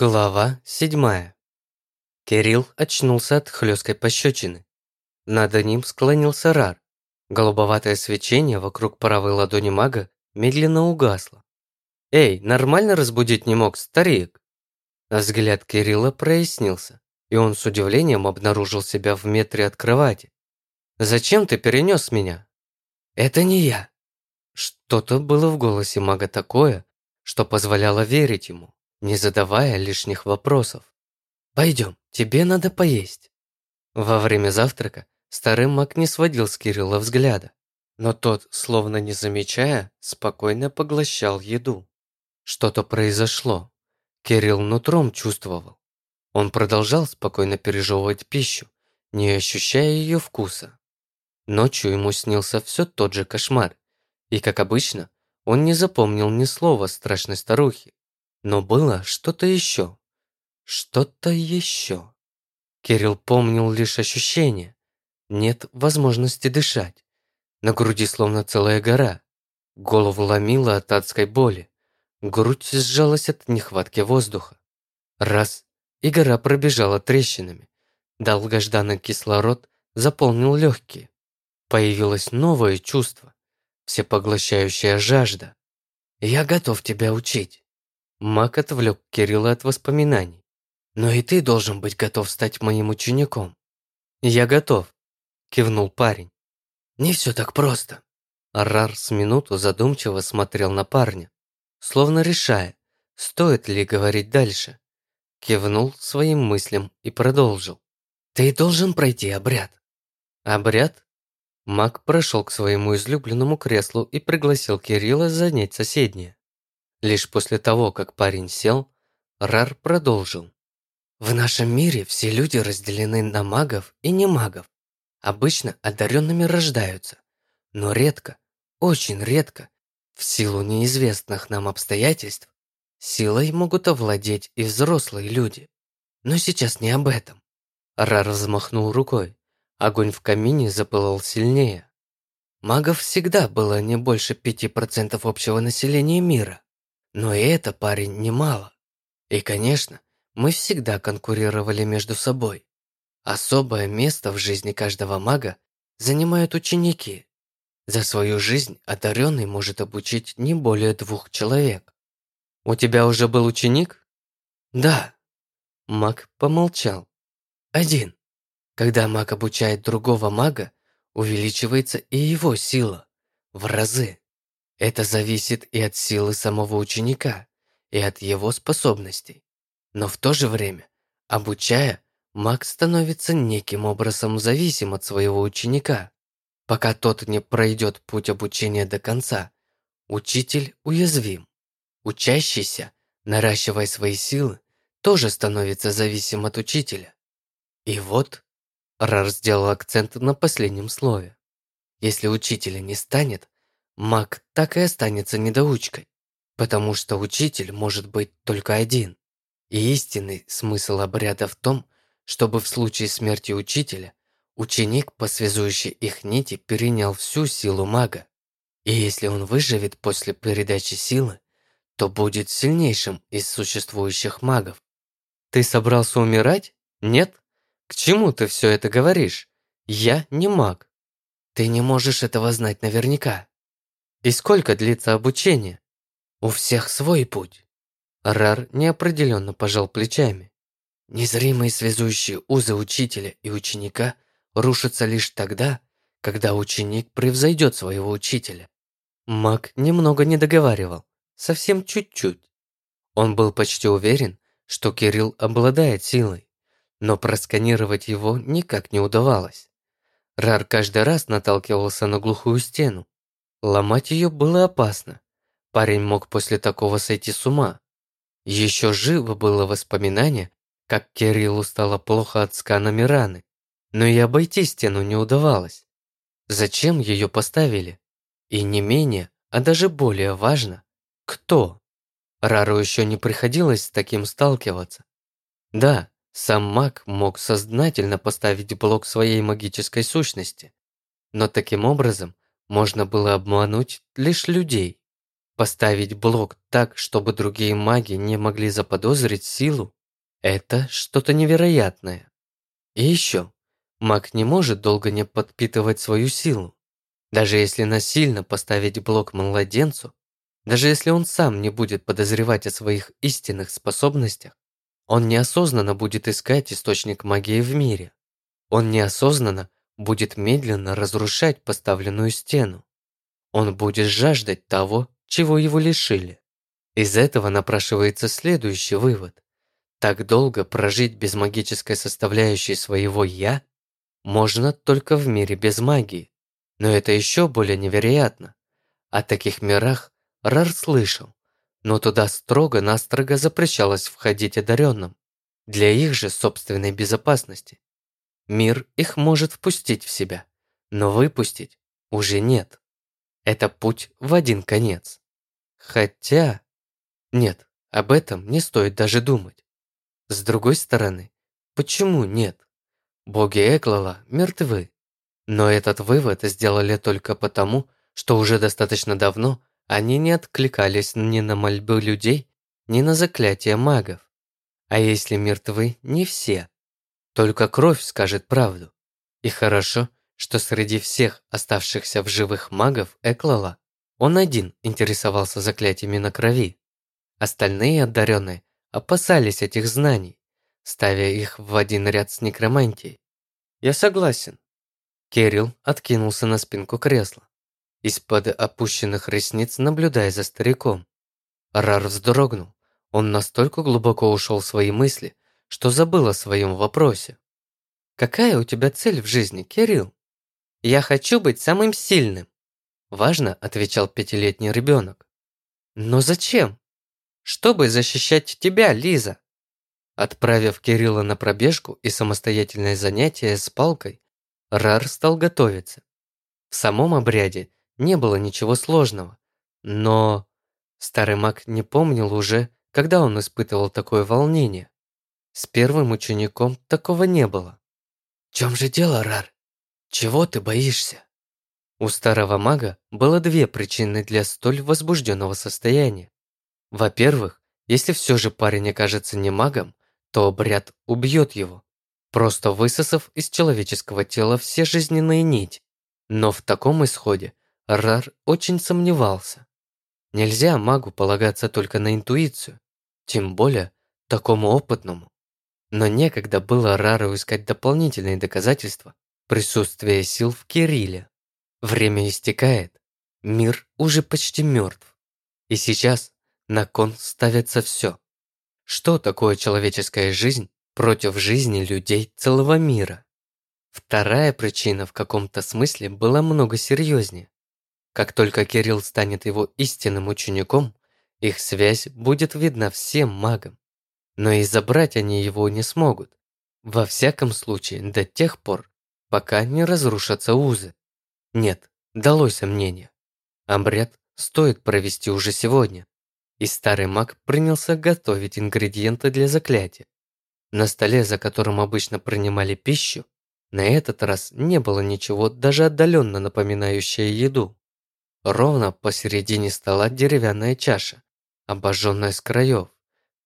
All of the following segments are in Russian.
Глава седьмая. Кирилл очнулся от хлесткой пощечины. Над ним склонился Рар. Голубоватое свечение вокруг правой ладони мага медленно угасло. «Эй, нормально разбудить не мог, старик?» Взгляд Кирилла прояснился, и он с удивлением обнаружил себя в метре от кровати. «Зачем ты перенес меня?» «Это не я». Что-то было в голосе мага такое, что позволяло верить ему не задавая лишних вопросов. «Пойдем, тебе надо поесть». Во время завтрака старый маг не сводил с Кирилла взгляда, но тот, словно не замечая, спокойно поглощал еду. Что-то произошло. Кирилл нутром чувствовал. Он продолжал спокойно пережевывать пищу, не ощущая ее вкуса. Ночью ему снился все тот же кошмар, и, как обычно, он не запомнил ни слова страшной старухи. Но было что-то еще. Что-то еще. Кирилл помнил лишь ощущение. Нет возможности дышать. На груди словно целая гора. Голову ломило от адской боли. Грудь сжалась от нехватки воздуха. Раз, и гора пробежала трещинами. Долгожданный кислород заполнил легкие. Появилось новое чувство. Всепоглощающая жажда. «Я готов тебя учить». Мак отвлек Кирилла от воспоминаний. «Но и ты должен быть готов стать моим учеником». «Я готов», – кивнул парень. «Не все так просто». Арар с минуту задумчиво смотрел на парня, словно решая, стоит ли говорить дальше. Кивнул своим мыслям и продолжил. «Ты должен пройти обряд». «Обряд?» Маг прошел к своему излюбленному креслу и пригласил Кирилла занять соседнее. Лишь после того, как парень сел, Рар продолжил. В нашем мире все люди разделены на магов и не магов. Обычно одаренными рождаются, но редко, очень редко, в силу неизвестных нам обстоятельств, силой могут овладеть и взрослые люди. Но сейчас не об этом. Рар взмахнул рукой. Огонь в камине запылал сильнее. Магов всегда было не больше 5% общего населения мира. Но и это, парень, немало. И, конечно, мы всегда конкурировали между собой. Особое место в жизни каждого мага занимают ученики. За свою жизнь одаренный может обучить не более двух человек. У тебя уже был ученик? Да. Маг помолчал. Один. Когда маг обучает другого мага, увеличивается и его сила. В разы. Это зависит и от силы самого ученика, и от его способностей. Но в то же время, обучая, маг становится неким образом зависим от своего ученика. Пока тот не пройдет путь обучения до конца, учитель уязвим. Учащийся, наращивая свои силы, тоже становится зависим от учителя. И вот Рар сделал акцент на последнем слове. Если учителя не станет, маг так и останется недоучкой, потому что учитель может быть только один. И истинный смысл обряда в том, чтобы в случае смерти учителя ученик по связующей их нити перенял всю силу мага. И если он выживет после передачи силы, то будет сильнейшим из существующих магов. Ты собрался умирать? Нет? К чему ты все это говоришь? Я не маг. Ты не можешь этого знать наверняка. И сколько длится обучение? У всех свой путь. Рар неопределенно пожал плечами. Незримые связующие узы учителя и ученика рушатся лишь тогда, когда ученик превзойдет своего учителя. Маг немного не договаривал, совсем чуть-чуть. Он был почти уверен, что Кирилл обладает силой, но просканировать его никак не удавалось. Рар каждый раз наталкивался на глухую стену, Ломать ее было опасно. Парень мог после такого сойти с ума. Еще живо было воспоминание, как Кириллу стало плохо от сканами раны. Но и обойти стену не удавалось. Зачем ее поставили? И не менее, а даже более важно, кто? Рару еще не приходилось с таким сталкиваться. Да, сам маг мог сознательно поставить блок своей магической сущности, но таким образом можно было обмануть лишь людей. Поставить блок так, чтобы другие маги не могли заподозрить силу, это что-то невероятное. И еще, маг не может долго не подпитывать свою силу. Даже если насильно поставить блок младенцу, даже если он сам не будет подозревать о своих истинных способностях, он неосознанно будет искать источник магии в мире. Он неосознанно будет медленно разрушать поставленную стену. Он будет жаждать того, чего его лишили. Из этого напрашивается следующий вывод. Так долго прожить без магической составляющей своего «я» можно только в мире без магии. Но это еще более невероятно. О таких мирах Рар слышал, но туда строго-настрого запрещалось входить одаренным, для их же собственной безопасности. Мир их может впустить в себя, но выпустить уже нет. Это путь в один конец. Хотя... Нет, об этом не стоит даже думать. С другой стороны, почему нет? Боги Эклала мертвы. Но этот вывод сделали только потому, что уже достаточно давно они не откликались ни на мольбы людей, ни на заклятия магов. А если мертвы не все? Только кровь скажет правду. И хорошо, что среди всех оставшихся в живых магов Эклала он один интересовался заклятиями на крови. Остальные одаренные опасались этих знаний, ставя их в один ряд с некромантией. «Я согласен». Кирилл откинулся на спинку кресла, из-под опущенных ресниц наблюдая за стариком. Рар вздрогнул. Он настолько глубоко ушел в свои мысли, что забыл о своем вопросе. «Какая у тебя цель в жизни, Кирилл?» «Я хочу быть самым сильным», – важно отвечал пятилетний ребенок. «Но зачем?» «Чтобы защищать тебя, Лиза». Отправив Кирилла на пробежку и самостоятельное занятие с палкой, Рар стал готовиться. В самом обряде не было ничего сложного, но старый маг не помнил уже, когда он испытывал такое волнение. С первым учеником такого не было. «В чем же дело, Рар?» Чего ты боишься? У старого мага было две причины для столь возбужденного состояния. Во-первых, если все же парень окажется не магом, то обряд убьет его, просто высосав из человеческого тела все жизненные нити. Но в таком исходе Рар очень сомневался. Нельзя магу полагаться только на интуицию, тем более такому опытному. Но некогда было Рару искать дополнительные доказательства присутствие сил в Кирилле. Время истекает, мир уже почти мертв. И сейчас на кон ставится все. Что такое человеческая жизнь против жизни людей целого мира? Вторая причина в каком-то смысле была много серьезнее. Как только Кирилл станет его истинным учеником, их связь будет видна всем магам. Но и забрать они его не смогут. Во всяком случае, до тех пор, пока не разрушатся узы. Нет, далось сомнение. Обряд стоит провести уже сегодня. И старый маг принялся готовить ингредиенты для заклятия. На столе, за которым обычно принимали пищу, на этот раз не было ничего даже отдаленно напоминающее еду. Ровно посередине стола деревянная чаша, обожженная с краев.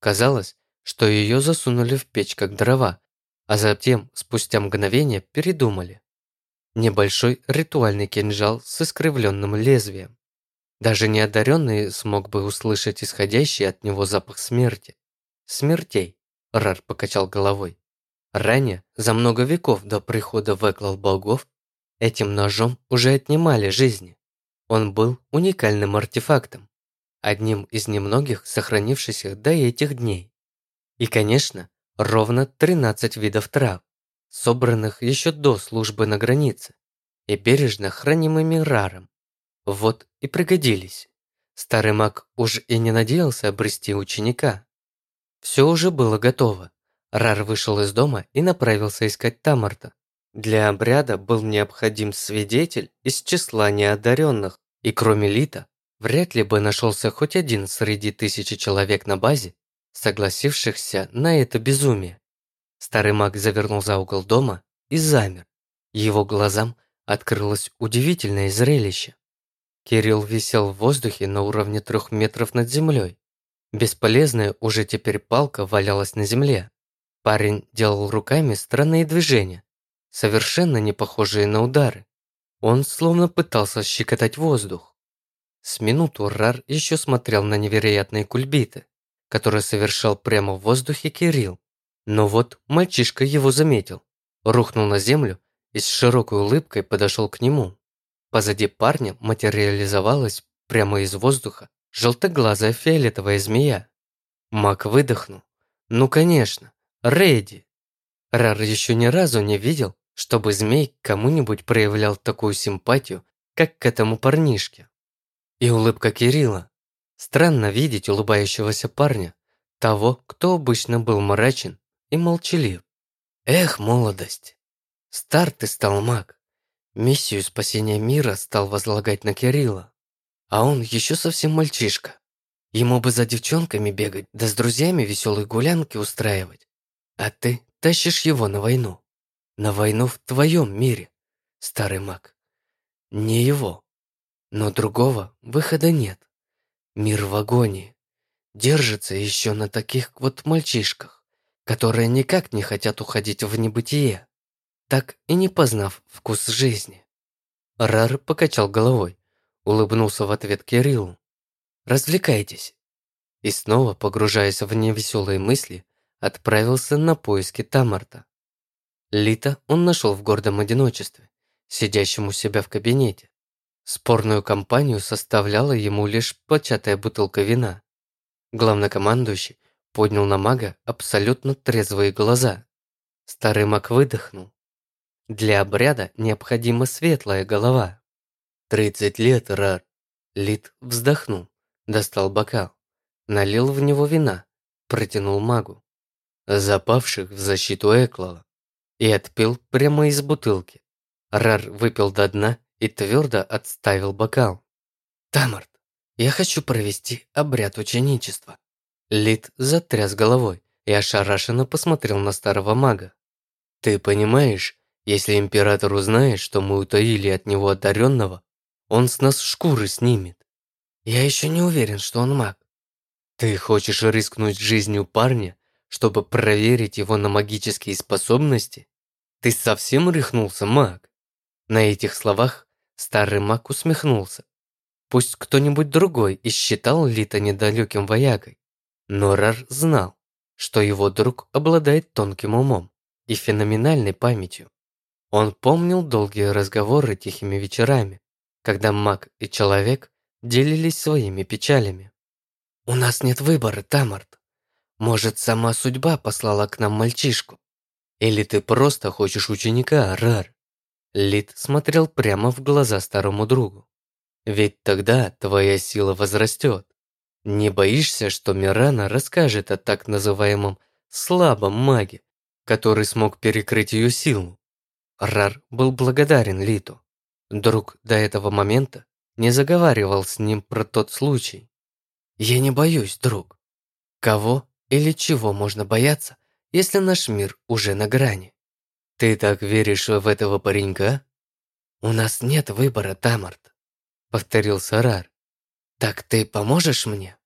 Казалось, что ее засунули в печь как дрова, а затем, спустя мгновение, передумали. Небольшой ритуальный кинжал с искривленным лезвием. Даже неодаренный смог бы услышать исходящий от него запах смерти. Смертей, Рар покачал головой. Ранее, за много веков до прихода в Эклал богов, этим ножом уже отнимали жизни. Он был уникальным артефактом, одним из немногих сохранившихся до этих дней. И, конечно, ровно 13 видов трав, собранных еще до службы на границе и бережно хранимыми раром. Вот и пригодились. Старый маг уж и не надеялся обрести ученика. Все уже было готово. Рар вышел из дома и направился искать Тамарта. Для обряда был необходим свидетель из числа неодаренных, и кроме Лита, вряд ли бы нашелся хоть один среди тысячи человек на базе, согласившихся на это безумие. Старый маг завернул за угол дома и замер. Его глазам открылось удивительное зрелище. Кирилл висел в воздухе на уровне трех метров над землей. Бесполезная уже теперь палка валялась на земле. Парень делал руками странные движения, совершенно не похожие на удары. Он словно пытался щекотать воздух. С минуту Рар еще смотрел на невероятные кульбиты, которые совершал прямо в воздухе Кирилл. Но вот мальчишка его заметил, рухнул на землю и с широкой улыбкой подошел к нему. Позади парня материализовалась прямо из воздуха желтоглазая фиолетовая змея. Мак выдохнул. Ну конечно, Рэдди. Рар еще ни разу не видел, чтобы змей кому-нибудь проявлял такую симпатию, как к этому парнишке. И улыбка Кирилла. Странно видеть улыбающегося парня, того, кто обычно был мрачен и молчалив. Эх, молодость! Стар ты стал маг. Миссию спасения мира стал возлагать на Кирилла. А он еще совсем мальчишка. Ему бы за девчонками бегать, да с друзьями веселые гулянки устраивать. А ты тащишь его на войну. На войну в твоем мире, старый маг. Не его. Но другого выхода нет. Мир в агонии. Держится еще на таких вот мальчишках, которые никак не хотят уходить в небытие, так и не познав вкус жизни. Рар покачал головой, улыбнулся в ответ Кириллу. «Развлекайтесь». И снова, погружаясь в невеселые мысли, отправился на поиски Тамарта. Лита он нашел в гордом одиночестве, сидящем у себя в кабинете. Спорную компанию составляла ему лишь початая бутылка вина. Главнокомандующий поднял на мага абсолютно трезвые глаза. Старый маг выдохнул. Для обряда необходима светлая голова. «Тридцать лет, Рар!» Лит вздохнул, достал бокал, налил в него вина, протянул магу запавших в защиту Эклова, и отпил прямо из бутылки. Рар выпил до дна и твердо отставил бокал. «Тамарт, я хочу провести обряд ученичества». Лид затряс головой и ошарашенно посмотрел на старого мага. «Ты понимаешь, если император узнает, что мы утаили от него одаренного, он с нас шкуры снимет. Я еще не уверен, что он маг. Ты хочешь рискнуть жизнью парня, чтобы проверить его на магические способности? Ты совсем рехнулся, маг?» На этих словах старый маг усмехнулся. Пусть кто-нибудь другой и считал Лита недалеким воякой, но Рар знал, что его друг обладает тонким умом и феноменальной памятью. Он помнил долгие разговоры тихими вечерами, когда маг и человек делились своими печалями. «У нас нет выбора, Тамарт. Может, сама судьба послала к нам мальчишку? Или ты просто хочешь ученика, Рар?» Лид смотрел прямо в глаза старому другу. «Ведь тогда твоя сила возрастет. Не боишься, что Мирана расскажет о так называемом слабом маге, который смог перекрыть ее силу?» Рар был благодарен Литу. Друг до этого момента не заговаривал с ним про тот случай. «Я не боюсь, друг. Кого или чего можно бояться, если наш мир уже на грани? Ты так веришь в этого паренька? У нас нет выбора, Тамарт, повторил Сарар. Так ты поможешь мне?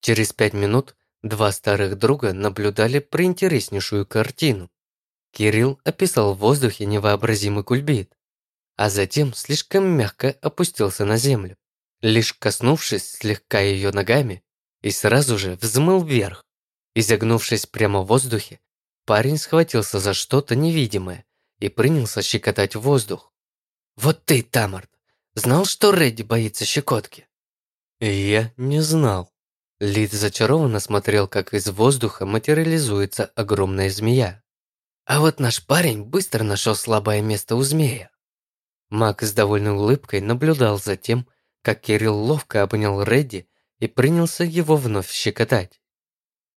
Через пять минут два старых друга наблюдали приинтереснейшую картину. Кирилл описал в воздухе невообразимый кульбит, а затем слишком мягко опустился на землю, лишь коснувшись слегка ее ногами, и сразу же взмыл вверх. Изогнувшись прямо в воздухе, парень схватился за что-то невидимое и принялся щекотать воздух. «Вот ты, Тамарт, знал, что Редди боится щекотки?» «Я не знал». Лид зачарованно смотрел, как из воздуха материализуется огромная змея. «А вот наш парень быстро нашел слабое место у змея». Мак с довольной улыбкой наблюдал за тем, как Кирилл ловко обнял Редди и принялся его вновь щекотать.